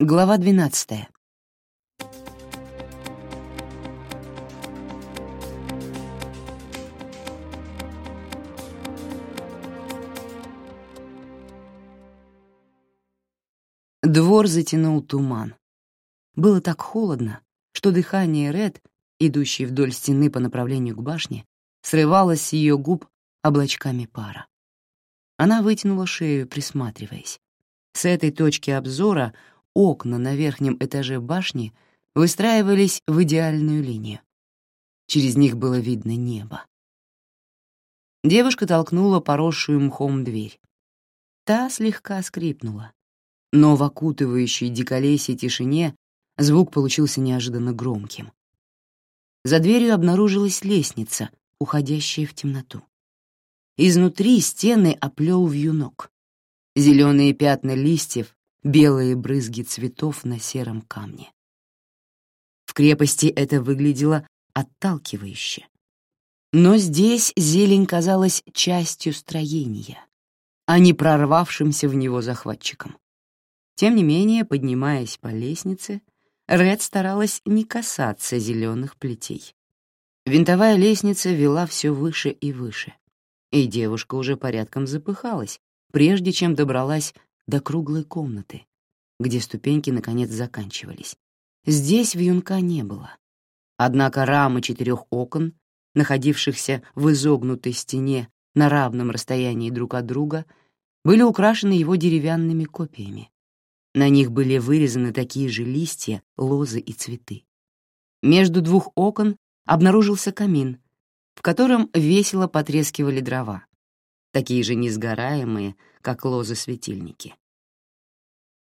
Глава двенадцатая. Двор затянул туман. Было так холодно, что дыхание Ред, идущей вдоль стены по направлению к башне, срывалось с ее губ облачками пара. Она вытянула шею, присматриваясь. С этой точки обзора окна на верхнем этаже башни выстраивались в идеальную линию. Через них было видно небо. Девушка толкнула поросшую мхом дверь. Та слегка скрипнула, но в окутывающей диколесье тишине звук получился неожиданно громким. За дверью обнаружилась лестница, уходящая в темноту. Изнутри стены оплел вьюнок. Зеленые пятна листьев, белые брызги цветов на сером камне. В крепости это выглядело отталкивающе. Но здесь зелень казалась частью строения, а не прорвавшимся в него захватчиком. Тем не менее, поднимаясь по лестнице, Ред старалась не касаться зеленых плетей. Винтовая лестница вела все выше и выше, и девушка уже порядком запыхалась, прежде чем добралась до круглой комнаты, где ступеньки наконец заканчивались. Здесь вьюнка не было. Однако рамы четырех окон, находившихся в изогнутой стене на равном расстоянии друг от друга, были украшены его деревянными копиями. На них были вырезаны такие же листья, лозы и цветы. Между двух окон обнаружился камин, в котором весело потрескивали дрова, такие же несгораемые, как лозы-светильники.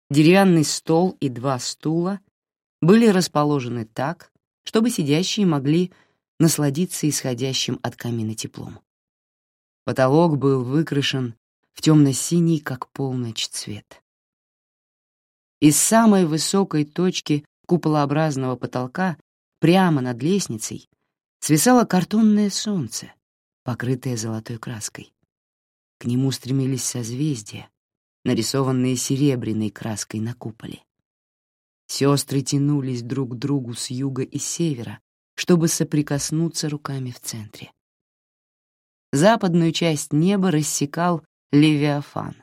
Деревянный стол и два стула были расположены так, чтобы сидящие могли насладиться исходящим от камина теплом. Потолок был выкрашен в темно-синий, как полночь, цвет. Из самой высокой точки куполообразного потолка прямо над лестницей свисало картонное солнце, покрытое золотой краской. К нему стремились созвездия, нарисованные серебряной краской на куполе. Сестры тянулись друг к другу с юга и севера, чтобы соприкоснуться руками в центре. Западную часть неба рассекал Левиафан.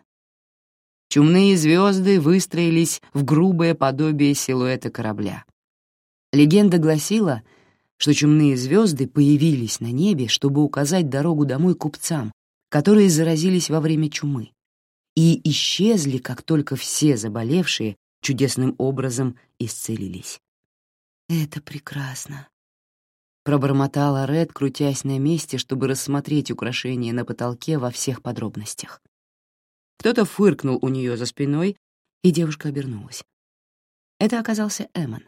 Чумные звезды выстроились в грубое подобие силуэта корабля. Легенда гласила, что чумные звезды появились на небе, чтобы указать дорогу домой купцам, которые заразились во время чумы, и исчезли, как только все заболевшие чудесным образом исцелились. «Это прекрасно», — пробормотала Ред, крутясь на месте, чтобы рассмотреть украшения на потолке во всех подробностях. Кто-то фыркнул у нее за спиной, и девушка обернулась. Это оказался Эмон.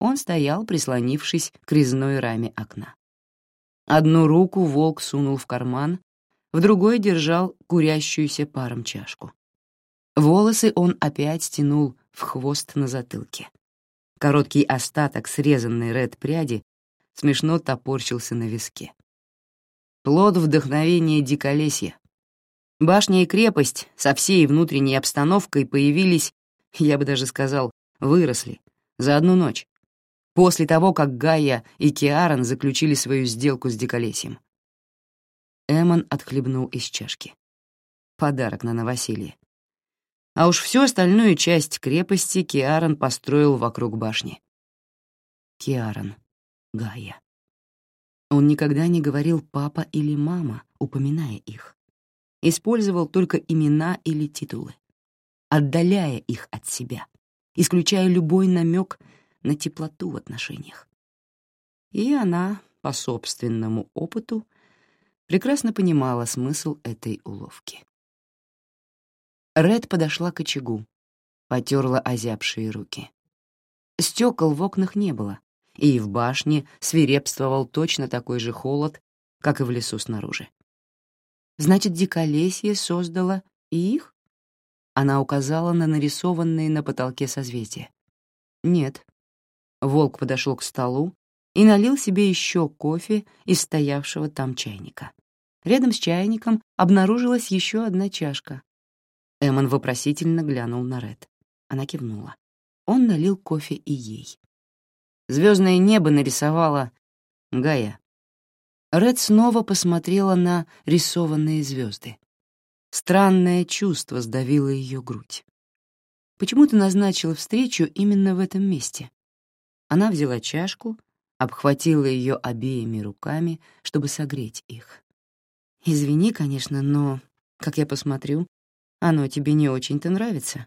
Он стоял, прислонившись к резной раме окна. Одну руку волк сунул в карман, в другой держал курящуюся паром чашку. Волосы он опять стянул в хвост на затылке. Короткий остаток срезанной ред пряди смешно топорщился на виске. Плод вдохновения диколесья. Башня и крепость со всей внутренней обстановкой появились, я бы даже сказал, выросли за одну ночь, после того, как Гайя и Киарон заключили свою сделку с диколесьем. Эмон отхлебнул из чашки. Подарок на новоселье. А уж всю остальную часть крепости Киарон построил вокруг башни. Киарон, Гая. Он никогда не говорил «папа» или «мама», упоминая их. Использовал только имена или титулы, отдаляя их от себя, исключая любой намек на теплоту в отношениях. И она, по собственному опыту, прекрасно понимала смысл этой уловки. Ред подошла к очагу, потерла озябшие руки. Стекол в окнах не было, и в башне свирепствовал точно такой же холод, как и в лесу снаружи. Значит, диколесье создало и их? Она указала на нарисованные на потолке созвездия. Нет. Волк подошел к столу и налил себе еще кофе из стоявшего там чайника. Рядом с чайником обнаружилась еще одна чашка. Эмон вопросительно глянул на Ред. Она кивнула. он налил кофе и ей. Звездное небо нарисовала Гая. Ред снова посмотрела на рисованные звезды. Странное чувство сдавило ее грудь. Почему ты назначила встречу именно в этом месте? Она взяла чашку, обхватила ее обеими руками, чтобы согреть их. «Извини, конечно, но, как я посмотрю, оно тебе не очень-то нравится».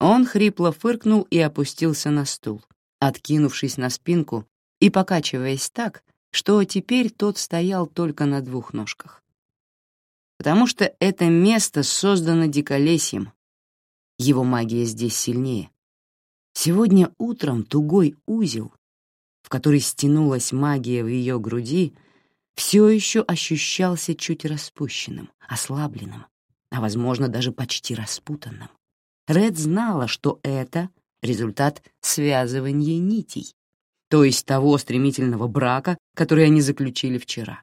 Он хрипло фыркнул и опустился на стул, откинувшись на спинку и покачиваясь так, что теперь тот стоял только на двух ножках. Потому что это место создано диколесьем. Его магия здесь сильнее. Сегодня утром тугой узел, в который стянулась магия в ее груди, все еще ощущался чуть распущенным, ослабленным, а, возможно, даже почти распутанным. Ред знала, что это результат связывания нитей, то есть того стремительного брака, который они заключили вчера.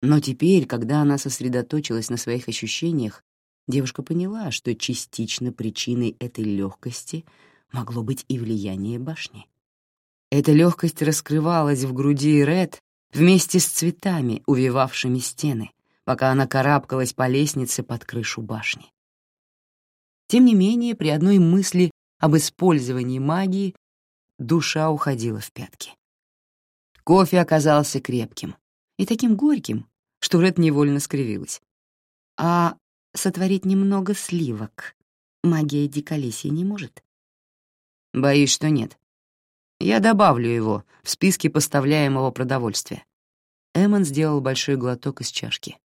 Но теперь, когда она сосредоточилась на своих ощущениях, девушка поняла, что частично причиной этой легкости могло быть и влияние башни. Эта легкость раскрывалась в груди Ред вместе с цветами, увивавшими стены, пока она карабкалась по лестнице под крышу башни. Тем не менее, при одной мысли об использовании магии душа уходила в пятки. Кофе оказался крепким и таким горьким, что Ред невольно скривилась. А сотворить немного сливок магия диколесья не может? Боюсь, что нет. Я добавлю его в списке поставляемого продовольствия. Эммон сделал большой глоток из чашки.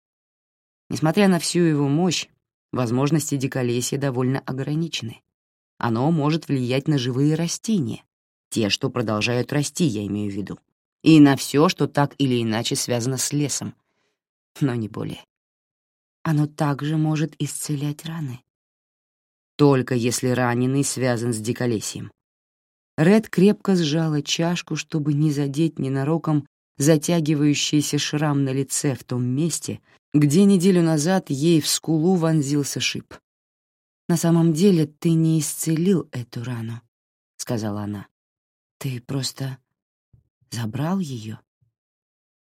Несмотря на всю его мощь, возможности диколесья довольно ограничены. Оно может влиять на живые растения, те, что продолжают расти, я имею в виду, и на все, что так или иначе связано с лесом, но не более. Оно также может исцелять раны. Только если раненый связан с диколесьем. Ред крепко сжала чашку, чтобы не задеть ненароком затягивающийся шрам на лице в том месте, где неделю назад ей в скулу вонзился шип. «На самом деле ты не исцелил эту рану», — сказала она. Ты просто забрал ее,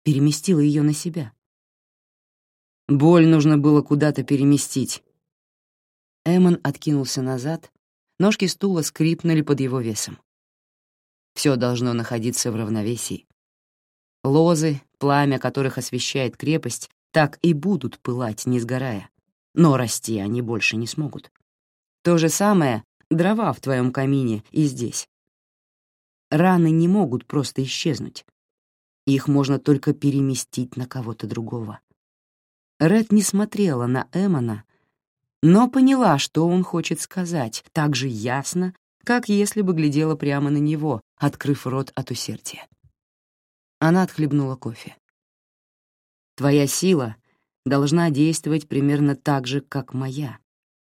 переместил ее на себя. Боль нужно было куда-то переместить. Эмон откинулся назад, ножки стула скрипнули под его весом. Все должно находиться в равновесии. Лозы, пламя которых освещает крепость, так и будут пылать, не сгорая, но расти они больше не смогут. То же самое дрова в твоем камине и здесь. Раны не могут просто исчезнуть. Их можно только переместить на кого-то другого. Ред не смотрела на Эмона, но поняла, что он хочет сказать, так же ясно, как если бы глядела прямо на него, открыв рот от усердия. Она отхлебнула кофе. «Твоя сила должна действовать примерно так же, как моя»,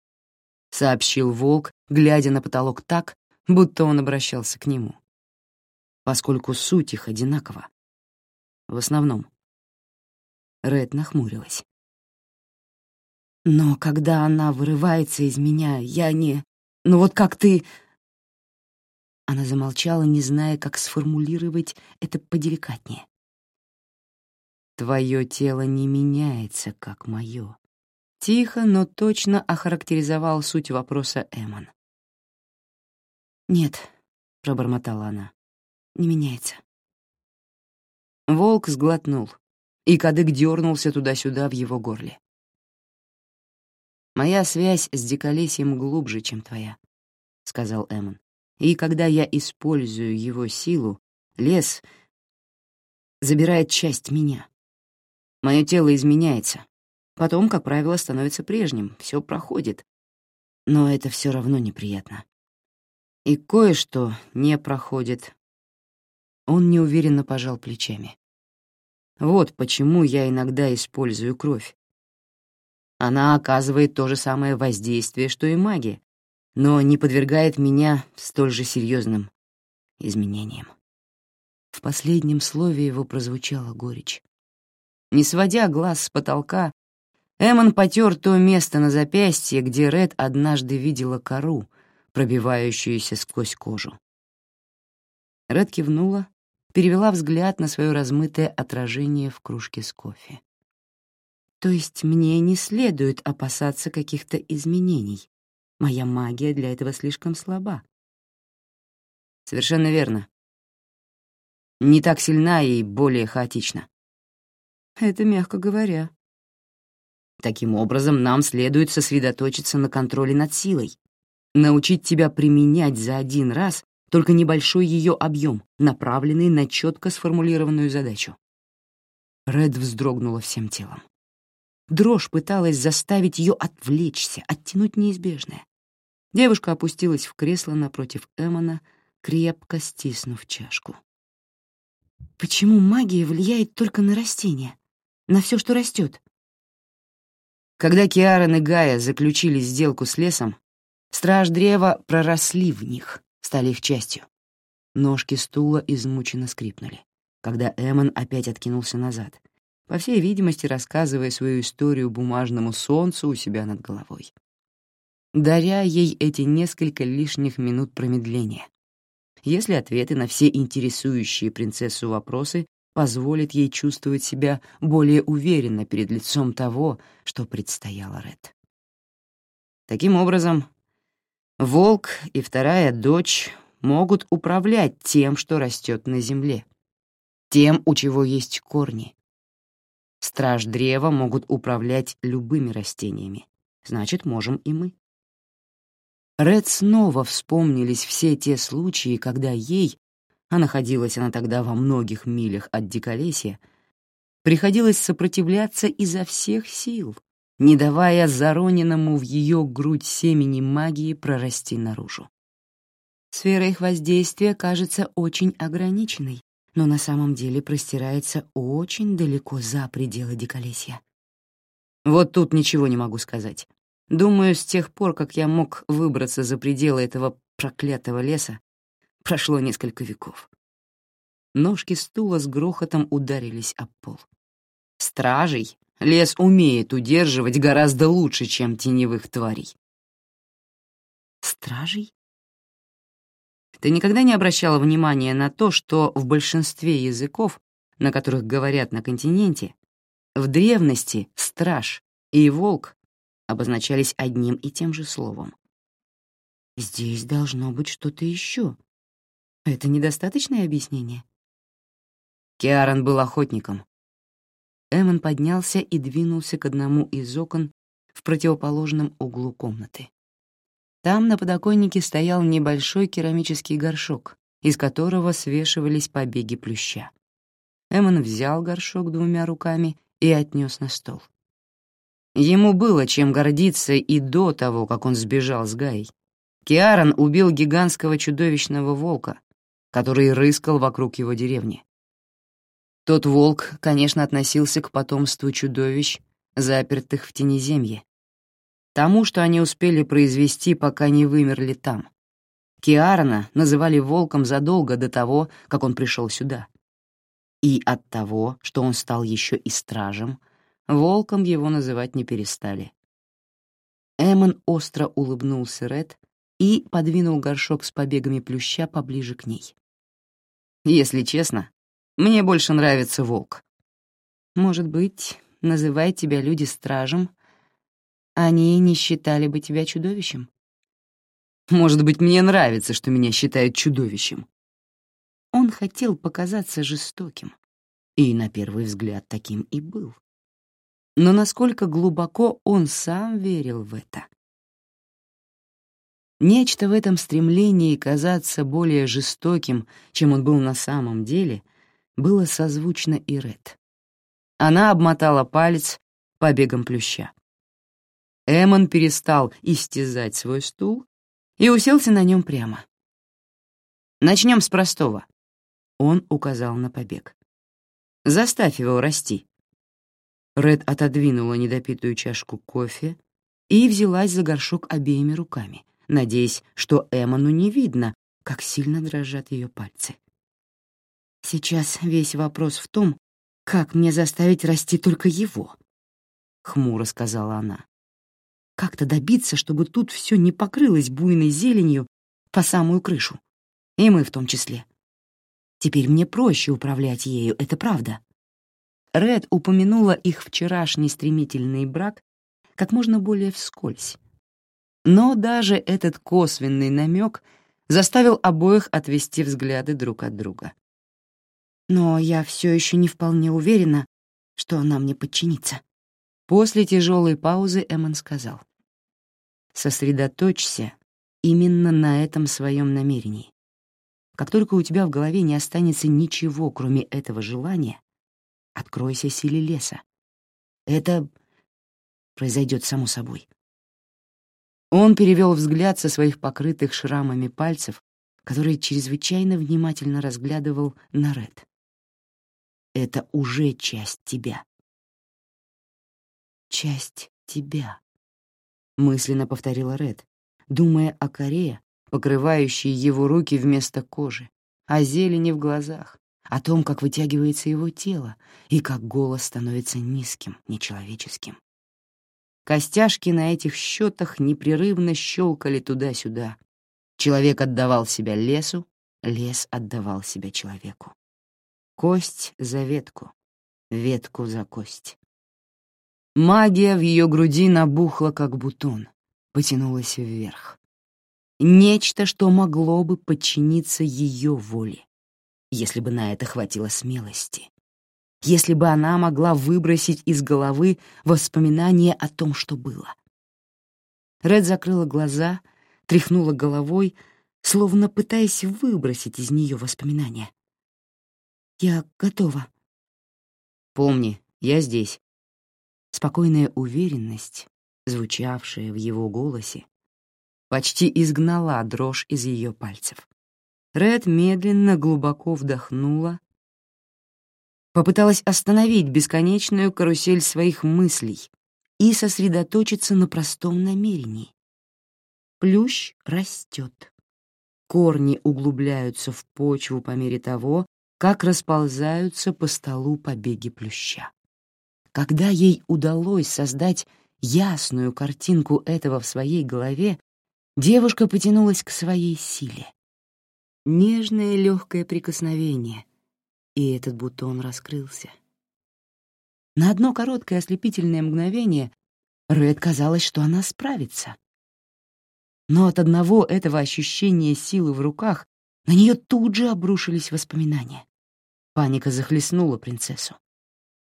— сообщил волк, глядя на потолок так, будто он обращался к нему поскольку суть их одинакова. В основном. Ред нахмурилась. «Но когда она вырывается из меня, я не... Ну вот как ты...» Она замолчала, не зная, как сформулировать это поделикатнее. «Твое тело не меняется, как мое», — тихо, но точно охарактеризовал суть вопроса Эмон. «Нет», — пробормотала она, не меняется. Волк сглотнул, и кадык дернулся туда-сюда в его горле. «Моя связь с диколесьем глубже, чем твоя», — сказал Эмон. «И когда я использую его силу, лес забирает часть меня. Мое тело изменяется. Потом, как правило, становится прежним, все проходит. Но это все равно неприятно. И кое-что не проходит, он неуверенно пожал плечами. Вот почему я иногда использую кровь. Она оказывает то же самое воздействие, что и магия, но не подвергает меня столь же серьезным изменениям. В последнем слове его прозвучала горечь. Не сводя глаз с потолка, Эмон потер то место на запястье, где Ред однажды видела кору, пробивающуюся сквозь кожу. Ред кивнула, перевела взгляд на свое размытое отражение в кружке с кофе. То есть мне не следует опасаться каких-то изменений. Моя магия для этого слишком слаба. Совершенно верно. Не так сильна и более хаотична. Это мягко говоря. Таким образом, нам следует сосредоточиться на контроле над силой, научить тебя применять за один раз только небольшой ее объем, направленный на четко сформулированную задачу. Ред вздрогнула всем телом. Дрожь пыталась заставить ее отвлечься, оттянуть неизбежное. Девушка опустилась в кресло напротив Эмона, крепко стиснув чашку. «Почему магия влияет только на растения? На все, что растет?» Когда Киарон и Гая заключили сделку с лесом, страж древа проросли в них, стали их частью. Ножки стула измученно скрипнули, когда Эмон опять откинулся назад — по всей видимости, рассказывая свою историю бумажному солнцу у себя над головой, даря ей эти несколько лишних минут промедления. Если ответы на все интересующие принцессу вопросы позволят ей чувствовать себя более уверенно перед лицом того, что предстояло Ред. Таким образом, волк и вторая дочь могут управлять тем, что растет на земле, тем, у чего есть корни, Страж древа могут управлять любыми растениями. Значит, можем и мы. Ред снова вспомнились все те случаи, когда ей, а находилась она тогда во многих милях от Диколесья, приходилось сопротивляться изо всех сил, не давая зароненному в ее грудь семени магии прорасти наружу. Сфера их воздействия кажется очень ограниченной, но на самом деле простирается очень далеко за пределы диколесья. Вот тут ничего не могу сказать. Думаю, с тех пор, как я мог выбраться за пределы этого проклятого леса, прошло несколько веков. Ножки стула с грохотом ударились об пол. Стражей лес умеет удерживать гораздо лучше, чем теневых тварей. Стражей? Ты никогда не обращала внимания на то, что в большинстве языков, на которых говорят на континенте, в древности «страж» и «волк» обозначались одним и тем же словом? Здесь должно быть что-то еще. Это недостаточное объяснение? Киарон был охотником. Эммон поднялся и двинулся к одному из окон в противоположном углу комнаты. Там на подоконнике стоял небольшой керамический горшок, из которого свешивались побеги плюща. Эммон взял горшок двумя руками и отнес на стол. Ему было чем гордиться и до того, как он сбежал с Гаей. Киарон убил гигантского чудовищного волка, который рыскал вокруг его деревни. Тот волк, конечно, относился к потомству чудовищ, запертых в тенеземье, тому, что они успели произвести, пока не вымерли там. Киарна называли волком задолго до того, как он пришел сюда. И от того, что он стал еще и стражем, волком его называть не перестали. Эмон остро улыбнулся Ред и подвинул горшок с побегами плюща поближе к ней. «Если честно, мне больше нравится волк. Может быть, называть тебя люди стражем — они не считали бы тебя чудовищем? Может быть, мне нравится, что меня считают чудовищем. Он хотел показаться жестоким, и на первый взгляд таким и был. Но насколько глубоко он сам верил в это? Нечто в этом стремлении казаться более жестоким, чем он был на самом деле, было созвучно и Ред. Она обмотала палец побегом плюща. Эмон перестал истязать свой стул и уселся на нем прямо. Начнем с простого. Он указал на побег. Заставь его расти. Ред отодвинула недопитую чашку кофе и взялась за горшок обеими руками, надеясь, что Эмону не видно, как сильно дрожат ее пальцы. Сейчас весь вопрос в том, как мне заставить расти только его, — хмуро сказала она. Как-то добиться, чтобы тут все не покрылось буйной зеленью по самую крышу. И мы в том числе. Теперь мне проще управлять ею, это правда. Ред упомянула их вчерашний стремительный брак как можно более вскользь. Но даже этот косвенный намек заставил обоих отвести взгляды друг от друга. Но я все еще не вполне уверена, что она мне подчинится. После тяжелой паузы Эммон сказал. «Сосредоточься именно на этом своем намерении. Как только у тебя в голове не останется ничего, кроме этого желания, откройся силе леса. Это произойдет само собой. Он перевел взгляд со своих покрытых шрамами пальцев, которые чрезвычайно внимательно разглядывал на Ред. «Это уже часть тебя». «Часть тебя», — мысленно повторила Ред, думая о коре, покрывающей его руки вместо кожи, о зелени в глазах, о том, как вытягивается его тело и как голос становится низким, нечеловеческим. Костяшки на этих счетах непрерывно щелкали туда-сюда. Человек отдавал себя лесу, лес отдавал себя человеку. Кость за ветку, ветку за кость. Магия в ее груди набухла, как бутон, потянулась вверх. Нечто, что могло бы подчиниться ее воле, если бы на это хватило смелости если бы она могла выбросить из головы воспоминания о том, что было. Ред закрыла глаза, тряхнула головой, словно пытаясь выбросить из нее воспоминания. «Я готова». «Помни, я здесь». Спокойная уверенность, звучавшая в его голосе, почти изгнала дрожь из ее пальцев. Ред медленно, глубоко вдохнула, попыталась остановить бесконечную карусель своих мыслей и сосредоточиться на простом намерении. Плющ растет. Корни углубляются в почву по мере того, как расползаются по столу побеги плюща. Когда ей удалось создать ясную картинку этого в своей голове, девушка потянулась к своей силе. Нежное легкое прикосновение — и этот бутон раскрылся. На одно короткое ослепительное мгновение Рэд казалось, что она справится. Но от одного этого ощущения силы в руках на нее тут же обрушились воспоминания. Паника захлестнула принцессу.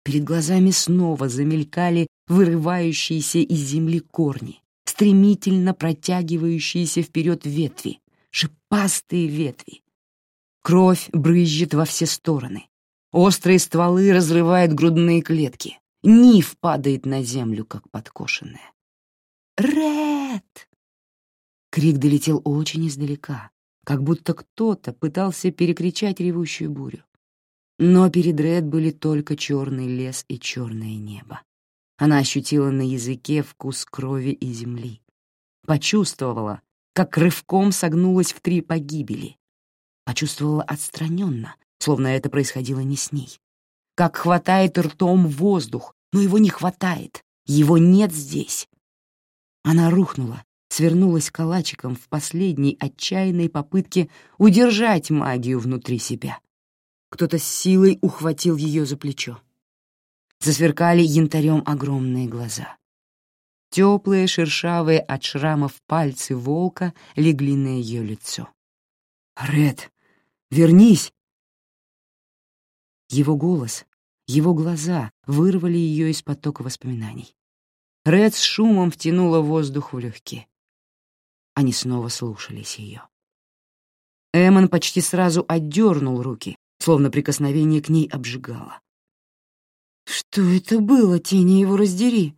Перед глазами снова замелькали вырывающиеся из земли корни, стремительно протягивающиеся вперед ветви, шипастые ветви, Кровь брызжет во все стороны. Острые стволы разрывают грудные клетки. Ниф падает на землю, как подкошенная. «Ред!» Крик долетел очень издалека, как будто кто-то пытался перекричать ревущую бурю. Но перед Ред были только черный лес и черное небо. Она ощутила на языке вкус крови и земли. Почувствовала, как рывком согнулась в три погибели, почувствовала отстраненно, словно это происходило не с ней. Как хватает ртом воздух, но его не хватает, его нет здесь. Она рухнула, свернулась калачиком в последней отчаянной попытке удержать магию внутри себя. Кто-то с силой ухватил ее за плечо. Засверкали янтарем огромные глаза. Теплые, шершавые от шрамов пальцы волка легли на ее лицо. «Ред, вернись!» Его голос, его глаза вырвали ее из потока воспоминаний. Ред с шумом втянула воздух в легкие. Они снова слушались ее. Эммон почти сразу отдернул руки, словно прикосновение к ней обжигало. «Что это было, тени его раздери?»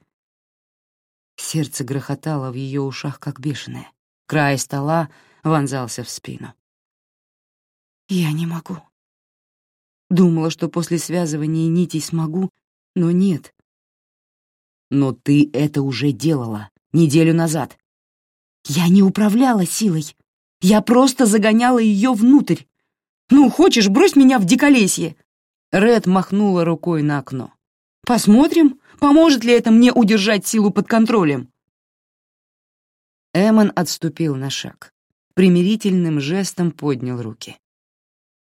Сердце грохотало в ее ушах, как бешеное. Край стола вонзался в спину. Я не могу. Думала, что после связывания нитей смогу, но нет. Но ты это уже делала неделю назад. Я не управляла силой. Я просто загоняла ее внутрь. Ну, хочешь, брось меня в диколесье. Ред махнула рукой на окно. Посмотрим, поможет ли это мне удержать силу под контролем. Эмон отступил на шаг, примирительным жестом поднял руки.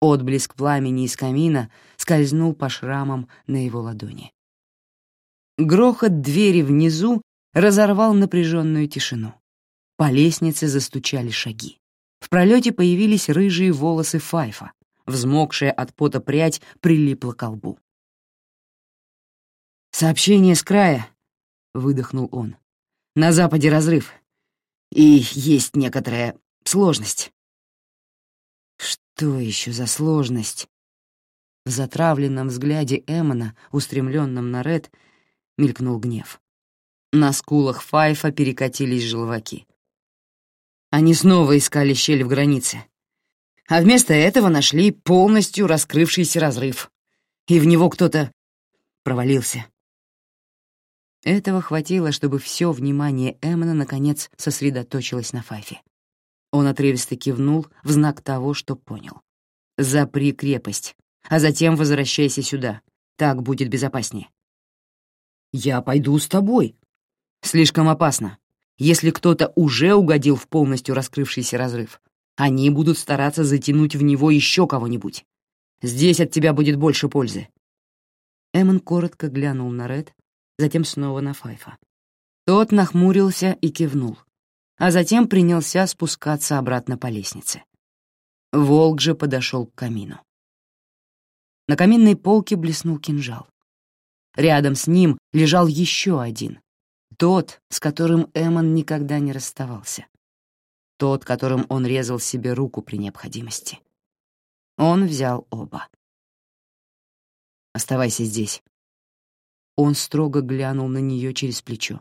Отблеск пламени из камина скользнул по шрамам на его ладони. Грохот двери внизу разорвал напряженную тишину. По лестнице застучали шаги. В пролете появились рыжие волосы Файфа. Взмокшая от пота прядь прилипла к лбу. «Сообщение с края», — выдохнул он. «На западе разрыв. И есть некоторая сложность». Что еще за сложность? В затравленном взгляде Эммона, устремленном на Ред, мелькнул гнев. На скулах Файфа перекатились желваки. Они снова искали щель в границе. А вместо этого нашли полностью раскрывшийся разрыв. И в него кто-то провалился. Этого хватило, чтобы все внимание Эммона наконец сосредоточилось на Файфе. Он отрывисто кивнул в знак того, что понял. «Запри крепость, а затем возвращайся сюда. Так будет безопаснее». «Я пойду с тобой». «Слишком опасно. Если кто-то уже угодил в полностью раскрывшийся разрыв, они будут стараться затянуть в него еще кого-нибудь. Здесь от тебя будет больше пользы». Эммон коротко глянул на Ред, затем снова на Файфа. Тот нахмурился и кивнул а затем принялся спускаться обратно по лестнице. Волк же подошел к камину. На каминной полке блеснул кинжал. Рядом с ним лежал еще один, тот, с которым Эмон никогда не расставался. Тот, которым он резал себе руку при необходимости. Он взял оба. «Оставайся здесь». Он строго глянул на нее через плечо.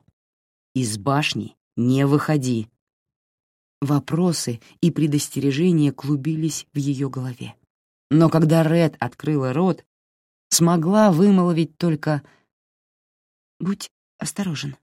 Из башни «Не выходи!» Вопросы и предостережения клубились в ее голове. Но когда Ред открыла рот, смогла вымолвить только «Будь осторожен».